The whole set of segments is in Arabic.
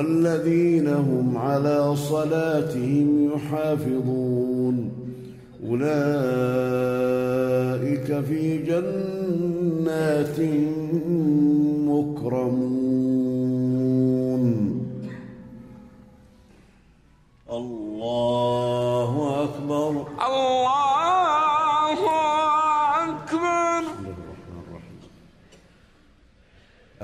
والذين هم على صلاتهم يحافظون. أولئك في جنات مكرمون. الله أكبر. الله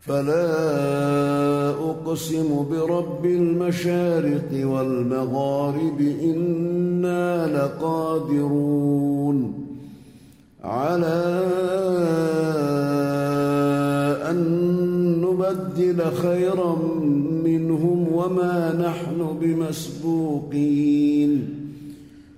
فلا أقسم برب المشارق والمغارب إنا لقادرون على أن نبدل خيرا منهم وما نحن بمسبوقين